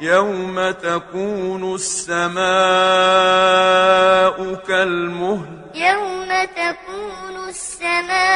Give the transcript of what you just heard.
يوم تكون السماء كالمهل يوم تكون السماء